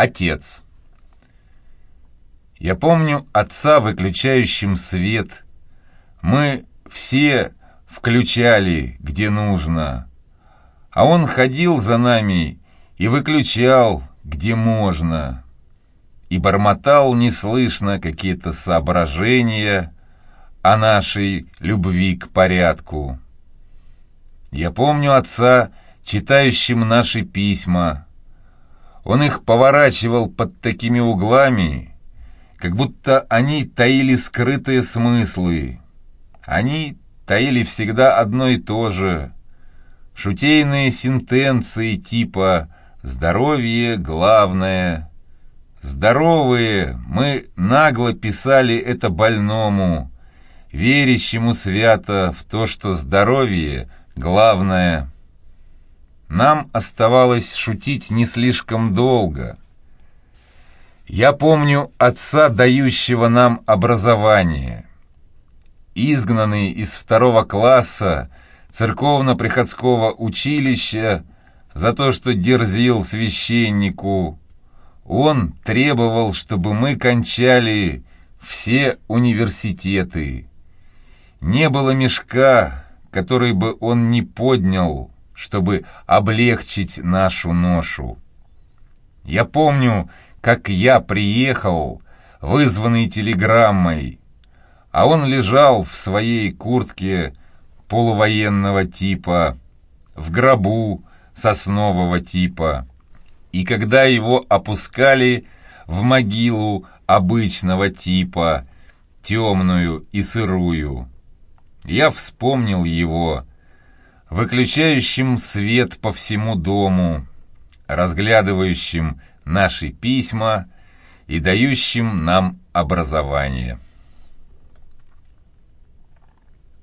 Отец. Я помню отца, выключающим свет. Мы все включали, где нужно. А он ходил за нами и выключал, где можно. И бормотал неслышно какие-то соображения о нашей любви к порядку. Я помню отца, читающим наши письма. Он их поворачивал под такими углами, как будто они таили скрытые смыслы. Они таили всегда одно и то же. Шутейные сентенции типа «здоровье главное». Здоровые мы нагло писали это больному, верящему свято в то, что здоровье главное. Нам оставалось шутить не слишком долго. Я помню отца, дающего нам образование. Изгнанный из второго класса церковно-приходского училища за то, что дерзил священнику, он требовал, чтобы мы кончали все университеты. Не было мешка, который бы он не поднял, чтобы облегчить нашу ношу. Я помню, как я приехал, вызванный телеграммой, а он лежал в своей куртке полувоенного типа, в гробу соснового типа, и когда его опускали в могилу обычного типа, темную и сырую, я вспомнил его, выключающим свет по всему дому, разглядывающим наши письма и дающим нам образование.